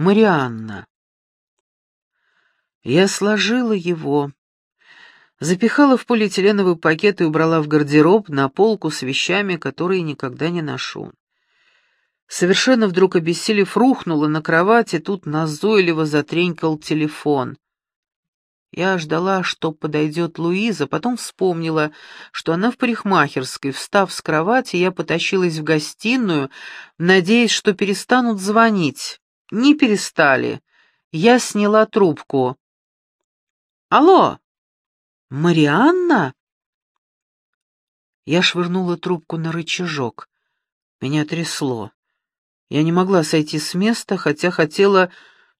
Марианна. Я сложила его, запихала в полиэтиленовый пакет и убрала в гардероб на полку с вещами, которые никогда не ношу. Совершенно вдруг обессилев, рухнула на кровати, тут назойливо затренькал телефон. Я ждала, что подойдет Луиза, потом вспомнила, что она в парикмахерской. Встав с кровати, я потащилась в гостиную, надеясь, что перестанут звонить. Не перестали. Я сняла трубку. «Алло! Марианна?» Я швырнула трубку на рычажок. Меня трясло. Я не могла сойти с места, хотя хотела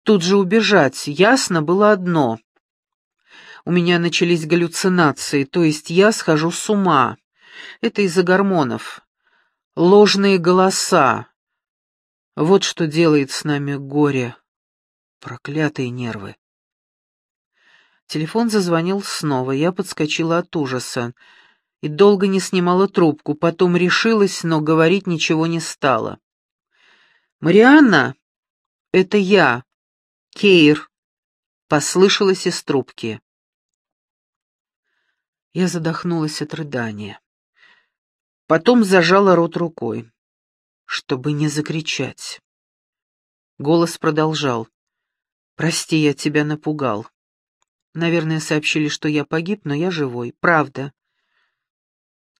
тут же убежать. Ясно было одно. У меня начались галлюцинации, то есть я схожу с ума. Это из-за гормонов. Ложные голоса. Вот что делает с нами горе. Проклятые нервы. Телефон зазвонил снова, я подскочила от ужаса и долго не снимала трубку, потом решилась, но говорить ничего не стала. «Марианна, это я, Кейр», — послышалось из трубки. Я задохнулась от рыдания. Потом зажала рот рукой, чтобы не закричать. Голос продолжал. «Прости, я тебя напугал. Наверное, сообщили, что я погиб, но я живой. Правда.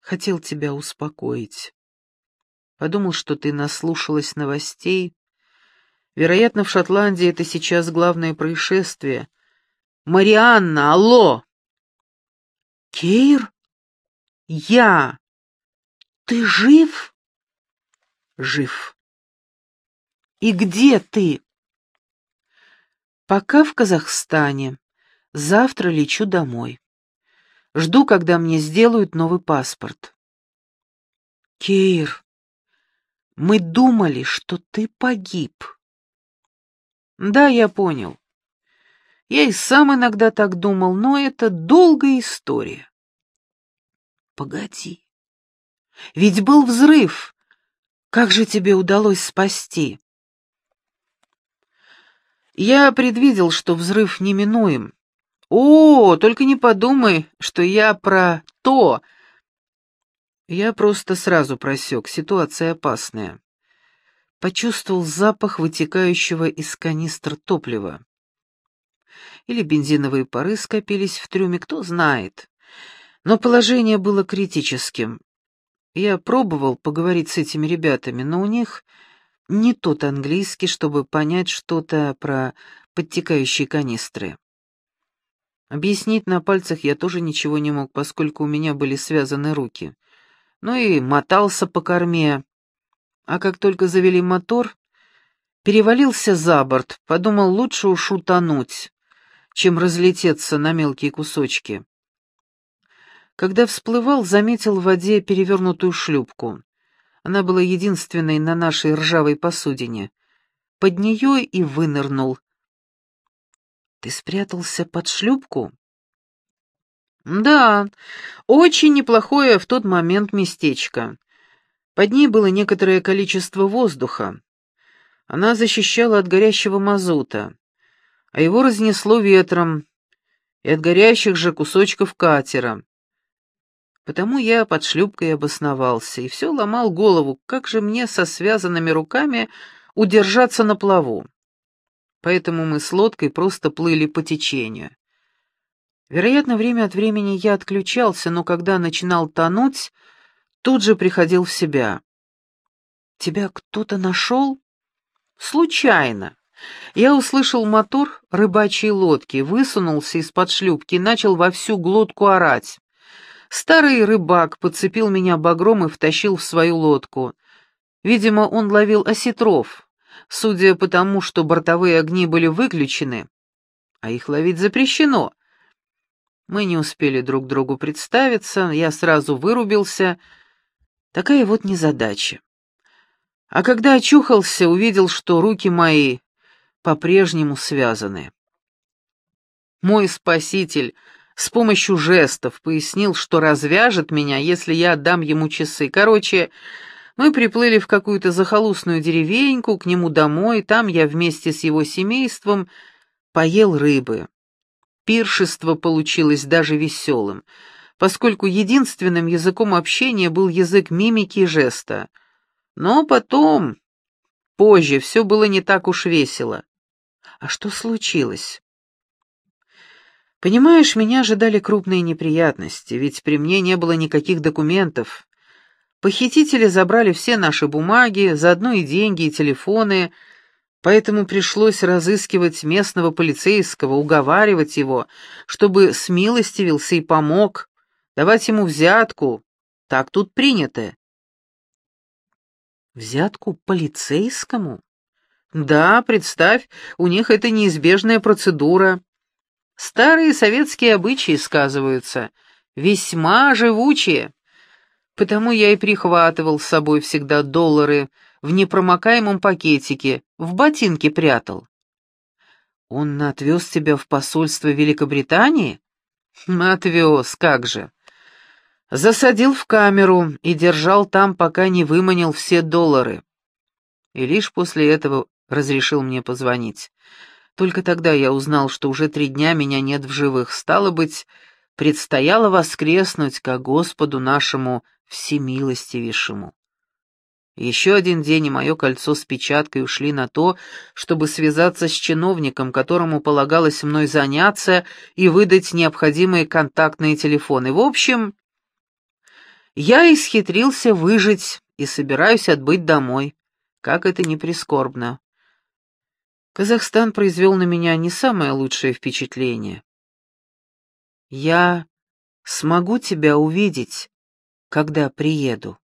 Хотел тебя успокоить. Подумал, что ты наслушалась новостей. Вероятно, в Шотландии это сейчас главное происшествие. Марианна, алло! Кейр? Я! Ты жив? Жив. И где ты? Пока в Казахстане. Завтра лечу домой. Жду, когда мне сделают новый паспорт. Кейр, мы думали, что ты погиб. Да, я понял. Я и сам иногда так думал, но это долгая история. Погоди. Ведь был взрыв. Как же тебе удалось спасти? Я предвидел, что взрыв неминуем. О, только не подумай, что я про то, я просто сразу просек, ситуация опасная. Почувствовал запах вытекающего из канистр топлива. Или бензиновые пары скопились в трюме, кто знает. Но положение было критическим. Я пробовал поговорить с этими ребятами, но у них не тот английский, чтобы понять что-то про подтекающие канистры. Объяснить на пальцах я тоже ничего не мог, поскольку у меня были связаны руки ну и мотался по корме. А как только завели мотор, перевалился за борт, подумал, лучше уж утонуть, чем разлететься на мелкие кусочки. Когда всплывал, заметил в воде перевернутую шлюпку. Она была единственной на нашей ржавой посудине. Под нее и вынырнул. «Ты спрятался под шлюпку?» Да, очень неплохое в тот момент местечко. Под ней было некоторое количество воздуха. Она защищала от горящего мазута, а его разнесло ветром и от горящих же кусочков катера. Потому я под шлюпкой обосновался и все ломал голову, как же мне со связанными руками удержаться на плаву. Поэтому мы с лодкой просто плыли по течению. Вероятно, время от времени я отключался, но когда начинал тонуть, тут же приходил в себя. «Тебя кто-то нашел?» «Случайно». Я услышал мотор рыбачьей лодки, высунулся из-под шлюпки и начал во всю глотку орать. Старый рыбак подцепил меня багром и втащил в свою лодку. Видимо, он ловил осетров, судя по тому, что бортовые огни были выключены. А их ловить запрещено. Мы не успели друг другу представиться, я сразу вырубился. Такая вот незадача. А когда очухался, увидел, что руки мои по-прежнему связаны. Мой спаситель с помощью жестов пояснил, что развяжет меня, если я отдам ему часы. Короче, Мы приплыли в какую-то захолустную деревеньку, к нему домой, там я вместе с его семейством поел рыбы. Пиршество получилось даже веселым, поскольку единственным языком общения был язык мимики и жеста. Но потом, позже, все было не так уж весело. А что случилось? Понимаешь, меня ожидали крупные неприятности, ведь при мне не было никаких документов. Похитители забрали все наши бумаги, заодно и деньги, и телефоны, поэтому пришлось разыскивать местного полицейского, уговаривать его, чтобы смилостивился и помог, давать ему взятку. Так тут принято. Взятку полицейскому? Да, представь, у них это неизбежная процедура. Старые советские обычаи сказываются, весьма живучие. Потому я и прихватывал с собой всегда доллары в непромокаемом пакетике, в ботинке прятал. Он отвез тебя в посольство Великобритании? Отвез, как же. Засадил в камеру и держал там, пока не выманил все доллары. И лишь после этого разрешил мне позвонить. Только тогда я узнал, что уже три дня меня нет в живых. Стало быть, предстояло воскреснуть ко Господу нашему всемилостивейшему. Еще один день и мое кольцо с печаткой ушли на то, чтобы связаться с чиновником, которому полагалось мной заняться и выдать необходимые контактные телефоны. В общем, я исхитрился выжить и собираюсь отбыть домой. Как это не прискорбно. Казахстан произвел на меня не самое лучшее впечатление. Я смогу тебя увидеть, когда приеду.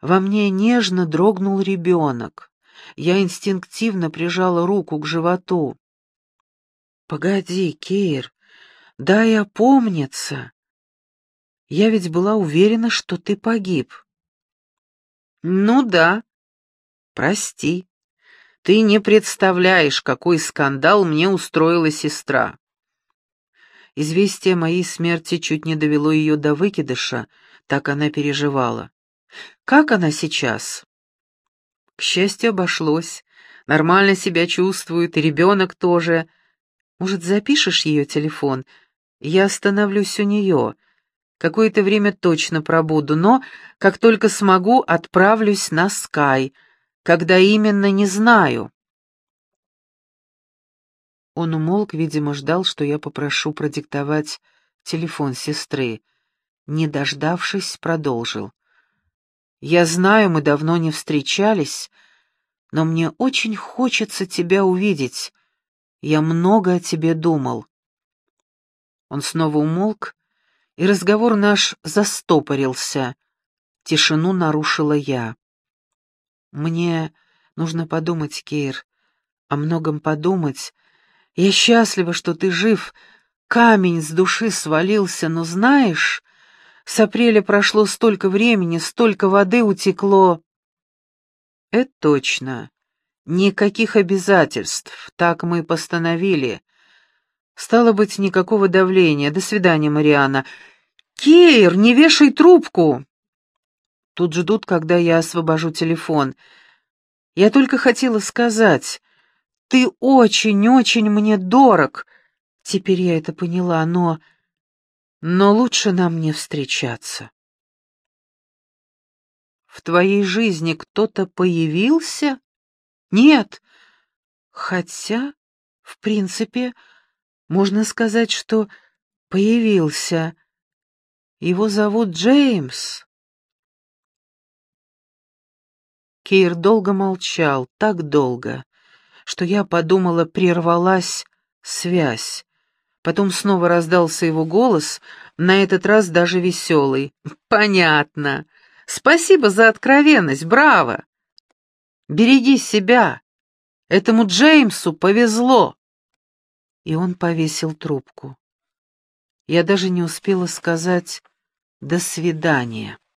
Во мне нежно дрогнул ребенок. Я инстинктивно прижала руку к животу. «Погоди, Кейр, дай опомниться. Я ведь была уверена, что ты погиб». «Ну да. Прости. Ты не представляешь, какой скандал мне устроила сестра. Известие моей смерти чуть не довело ее до выкидыша, так она переживала. Как она сейчас? К счастью, обошлось. Нормально себя чувствует, и ребенок тоже. Может, запишешь ее телефон? Я остановлюсь у нее. Какое-то время точно пробуду, но, как только смогу, отправлюсь на Скай. Когда именно, не знаю. Он умолк, видимо, ждал, что я попрошу продиктовать телефон сестры. Не дождавшись, продолжил. «Я знаю, мы давно не встречались, но мне очень хочется тебя увидеть. Я много о тебе думал». Он снова умолк, и разговор наш застопорился. Тишину нарушила я. «Мне нужно подумать, Кейр, о многом подумать, я счастлива, что ты жив. Камень с души свалился, но знаешь, с апреля прошло столько времени, столько воды утекло. Это точно. Никаких обязательств, так мы постановили. Стало быть, никакого давления. До свидания, Мариана. Кейр, не вешай трубку. Тут ждут, когда я освобожу телефон. Я только хотела сказать, ты очень-очень мне дорог. Теперь я это поняла, но... Но лучше нам не встречаться. В твоей жизни кто-то появился? Нет. Хотя, в принципе, можно сказать, что появился. Его зовут Джеймс. Кейр долго молчал, так долго что я подумала, прервалась связь. Потом снова раздался его голос, на этот раз даже веселый. «Понятно. Спасибо за откровенность, браво! Береги себя. Этому Джеймсу повезло!» И он повесил трубку. Я даже не успела сказать «до свидания».